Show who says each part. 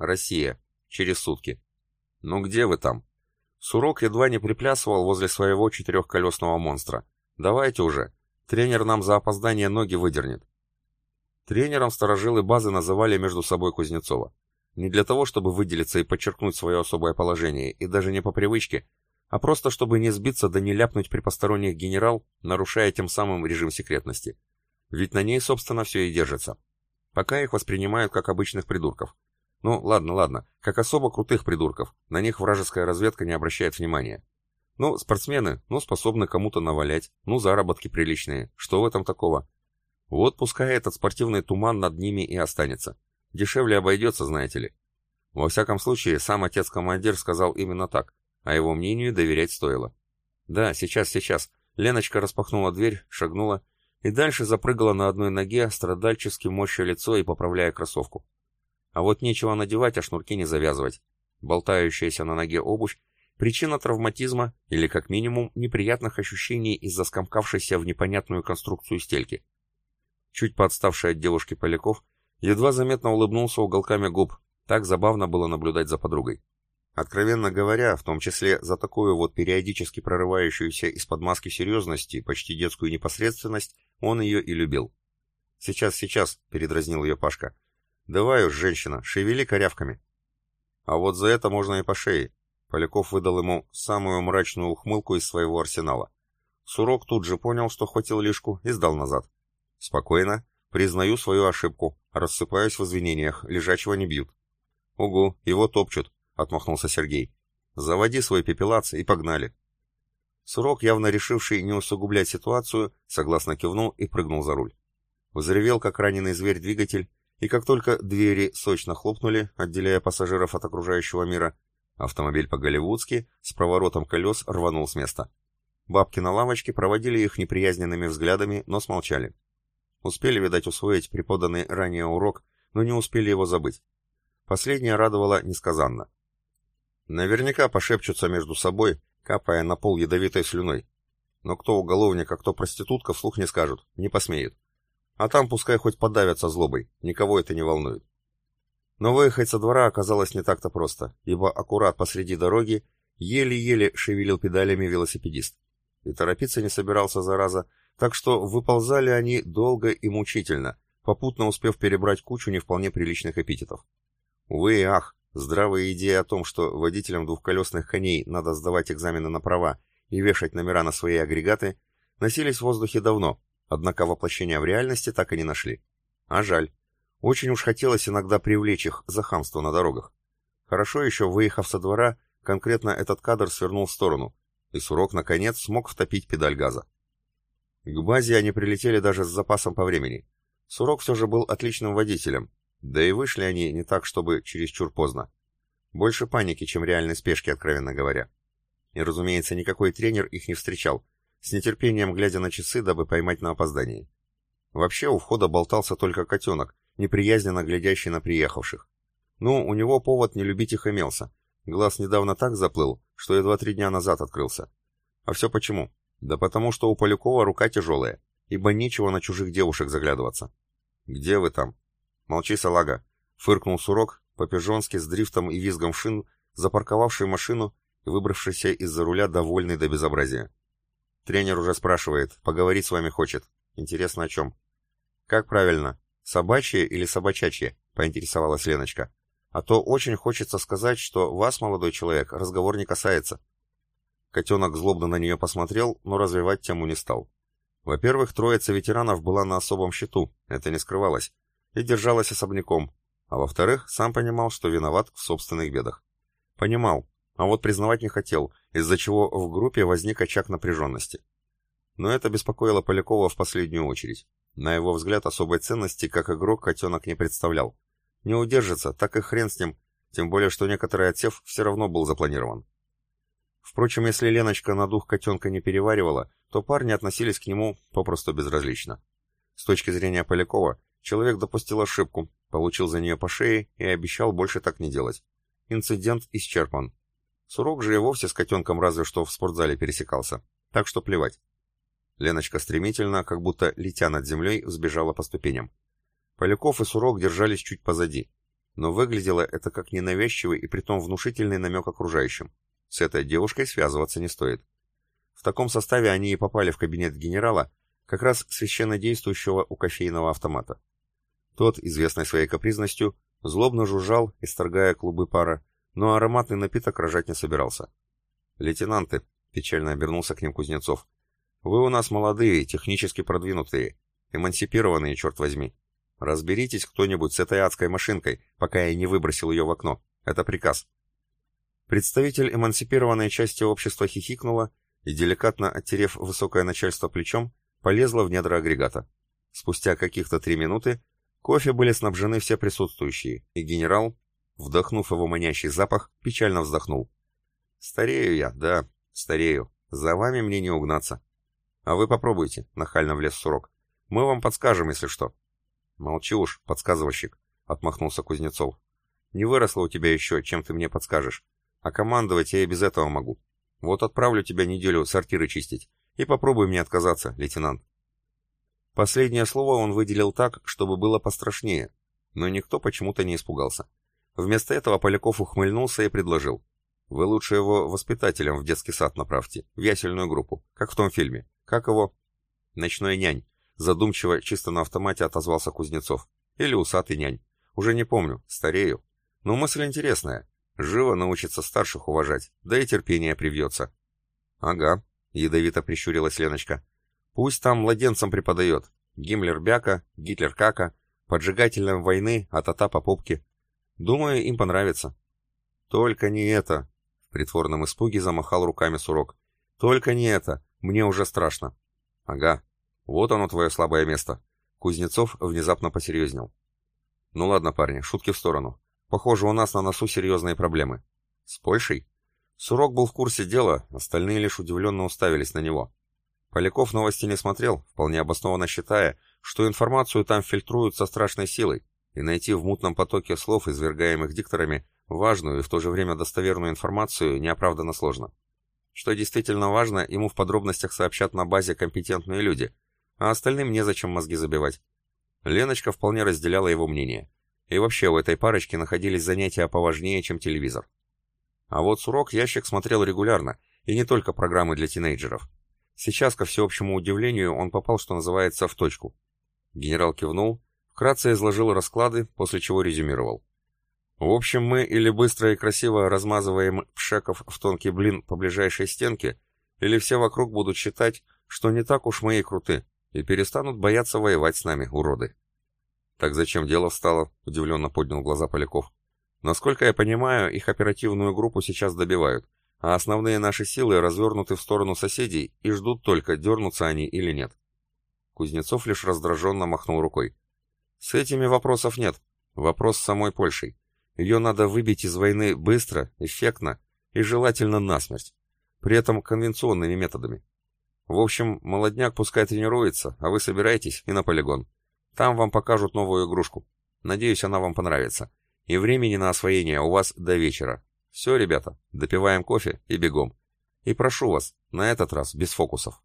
Speaker 1: Россия. Через сутки. Ну где вы там? Сурок едва не приплясывал возле своего четырехколесного монстра. Давайте уже. Тренер нам за опоздание ноги выдернет. Тренером сторожилы базы называли между собой Кузнецова. Не для того, чтобы выделиться и подчеркнуть свое особое положение, и даже не по привычке, а просто чтобы не сбиться да не ляпнуть при посторонних генерал, нарушая тем самым режим секретности. Ведь на ней, собственно, все и держится. Пока их воспринимают как обычных придурков. Ну, ладно, ладно, как особо крутых придурков, на них вражеская разведка не обращает внимания. Ну, спортсмены, ну, способны кому-то навалять, ну, заработки приличные, что в этом такого? Вот пускай этот спортивный туман над ними и останется. Дешевле обойдется, знаете ли. Во всяком случае, сам отец-командир сказал именно так, а его мнению доверять стоило. Да, сейчас, сейчас. Леночка распахнула дверь, шагнула и дальше запрыгала на одной ноге, страдальчески морща лицо и поправляя кроссовку. А вот нечего надевать, а шнурки не завязывать. Болтающаяся на ноге обувь — причина травматизма или, как минимум, неприятных ощущений из-за скомкавшейся в непонятную конструкцию стельки. Чуть подставший от девушки Поляков едва заметно улыбнулся уголками губ, так забавно было наблюдать за подругой. Откровенно говоря, в том числе за такую вот периодически прорывающуюся из-под маски серьезности, почти детскую непосредственность, он ее и любил. «Сейчас, сейчас», — передразнил ее Пашка. «Давай уж, женщина, шевели корявками». «А вот за это можно и по шее». Поляков выдал ему самую мрачную ухмылку из своего арсенала. Сурок тут же понял, что хватил лишку, и сдал назад. «Спокойно. Признаю свою ошибку. Рассыпаюсь в извинениях. Лежачего не бьют». «Угу, его топчут», — отмахнулся Сергей. «Заводи свой пепелац и погнали». Сурок, явно решивший не усугублять ситуацию, согласно кивнул и прыгнул за руль. Взревел, как раненый зверь, двигатель, и как только двери сочно хлопнули, отделяя пассажиров от окружающего мира, автомобиль по-голливудски с проворотом колес рванул с места. Бабки на лавочке проводили их неприязненными взглядами, но смолчали. Успели, видать, усвоить преподанный ранее урок, но не успели его забыть. Последнее радовало несказанно. Наверняка пошепчутся между собой, капая на пол ядовитой слюной. Но кто уголовник, а кто проститутка, вслух не скажут, не посмеют. А там пускай хоть подавятся злобой, никого это не волнует. Но выехать со двора оказалось не так-то просто, ибо аккурат посреди дороги еле-еле шевелил педалями велосипедист. И торопиться не собирался, зараза, так что выползали они долго и мучительно, попутно успев перебрать кучу не вполне приличных эпитетов. Увы и ах, здравая идея о том, что водителям двухколесных коней надо сдавать экзамены на права и вешать номера на свои агрегаты, носились в воздухе давно, однако воплощения в реальности так и не нашли. А жаль. Очень уж хотелось иногда привлечь их за хамство на дорогах. Хорошо еще, выехав со двора, конкретно этот кадр свернул в сторону, и Сурок, наконец, смог втопить педаль газа. К базе они прилетели даже с запасом по времени. Сурок все же был отличным водителем, да и вышли они не так, чтобы чересчур поздно. Больше паники, чем реальной спешки, откровенно говоря. И, разумеется, никакой тренер их не встречал, с нетерпением глядя на часы, дабы поймать на опоздании. Вообще у входа болтался только котенок, неприязненно глядящий на приехавших. Ну, у него повод не любить их имелся. Глаз недавно так заплыл, что едва три дня назад открылся. А все почему? Да потому что у Полякова рука тяжелая, ибо нечего на чужих девушек заглядываться. «Где вы там?» «Молчи, салага!» — фыркнул Сурок, по-пижонски с дрифтом и визгом шин, запарковавший машину и выбравшийся из-за руля довольный до безобразия. «Тренер уже спрашивает, поговорить с вами хочет. Интересно о чем?» «Как правильно, собачье или собачачье?» — поинтересовалась Леночка. «А то очень хочется сказать, что вас, молодой человек, разговор не касается». Котенок злобно на нее посмотрел, но развивать тему не стал. Во-первых, троица ветеранов была на особом счету, это не скрывалось, и держалась особняком, а во-вторых, сам понимал, что виноват в собственных бедах. Понимал, а вот признавать не хотел, из-за чего в группе возник очаг напряженности. Но это беспокоило Полякова в последнюю очередь. На его взгляд, особой ценности как игрок котенок не представлял. Не удержится, так и хрен с ним, тем более, что некоторый отсев все равно был запланирован. Впрочем, если Леночка на дух котенка не переваривала, то парни относились к нему попросту безразлично. С точки зрения Полякова, человек допустил ошибку, получил за нее по шее и обещал больше так не делать. Инцидент исчерпан. Сурок же и вовсе с котенком разве что в спортзале пересекался. Так что плевать. Леночка стремительно, как будто летя над землей, взбежала по ступеням. Поляков и Сурок держались чуть позади. но выглядело это как ненавязчивый и притом внушительный намек окружающим. С этой девушкой связываться не стоит. В таком составе они и попали в кабинет генерала, как раз священно действующего у кофейного автомата. Тот, известный своей капризностью, злобно жужжал, исторгая клубы пара, но ароматный напиток рожать не собирался. «Лейтенанты», — печально обернулся к ним Кузнецов, — «вы у нас молодые, технически продвинутые, эмансипированные, черт возьми. Разберитесь кто-нибудь с этой адской машинкой, пока я не выбросил ее в окно. Это приказ». Представитель эмансипированной части общества хихикнула и, деликатно оттерев высокое начальство плечом, полезла в недра агрегата. Спустя каких-то три минуты кофе были снабжены все присутствующие, и генерал, вдохнув его манящий запах, печально вздохнул. «Старею я, да, старею. За вами мне не угнаться». «А вы попробуйте», — нахально влез Сурок. «Мы вам подскажем, если что». «Молчи уж, подсказывальщик», — отмахнулся Кузнецов. «Не выросло у тебя еще, чем ты мне подскажешь. А командовать я и без этого могу. Вот отправлю тебя неделю сортиры чистить. И попробуй мне отказаться, лейтенант». Последнее слово он выделил так, чтобы было пострашнее, но никто почему-то не испугался. Вместо этого Поляков ухмыльнулся и предложил. «Вы лучше его воспитателем в детский сад направьте, в ясельную группу, как в том фильме. Как его?» «Ночной нянь», задумчиво, чисто на автомате отозвался Кузнецов. «Или усатый нянь. Уже не помню, старею. Но мысль интересная. Живо научиться старших уважать, да и терпение привьется». «Ага», — ядовито прищурилась Леночка. «Пусть там младенцам преподает. Гиммлер бяка, Гитлер кака, поджигателям войны от ата по попке. Думаю, им понравится». «Только не это!» В притворном испуге замахал руками Сурок. «Только не это! Мне уже страшно!» «Ага, вот оно твое слабое место!» Кузнецов внезапно посерьезнел. «Ну ладно, парни, шутки в сторону. Похоже, у нас на носу серьезные проблемы. С Польшей?» Сурок был в курсе дела, остальные лишь удивленно уставились на него. Поляков новости не смотрел, вполне обоснованно считая, что информацию там фильтруют со страшной силой, и найти в мутном потоке слов, извергаемых дикторами, Важную и в то же время достоверную информацию неоправданно сложно. Что действительно важно, ему в подробностях сообщат на базе компетентные люди, а остальным незачем мозги забивать. Леночка вполне разделяла его мнение. И вообще у этой парочки находились занятия поважнее, чем телевизор. А вот Сурок ящик смотрел регулярно, и не только программы для тинейджеров. Сейчас, ко всеобщему удивлению, он попал, что называется, в точку. Генерал кивнул, вкратце изложил расклады, после чего резюмировал. В общем, мы или быстро и красиво размазываем пшеков в тонкий блин по ближайшей стенке, или все вокруг будут считать, что не так уж мы и круты, и перестанут бояться воевать с нами, уроды. Так зачем дело встало? Удивленно поднял глаза Поляков. Насколько я понимаю, их оперативную группу сейчас добивают, а основные наши силы развернуты в сторону соседей и ждут только, дернутся они или нет. Кузнецов лишь раздраженно махнул рукой. С этими вопросов нет. Вопрос с самой Польшей. Ее надо выбить из войны быстро, эффектно и желательно насмерть. При этом конвенционными методами. В общем, молодняк пускай тренируется, а вы собирайтесь и на полигон. Там вам покажут новую игрушку. Надеюсь, она вам понравится. И времени на освоение у вас до вечера. Все, ребята, допиваем кофе и бегом. И прошу вас, на этот раз без фокусов.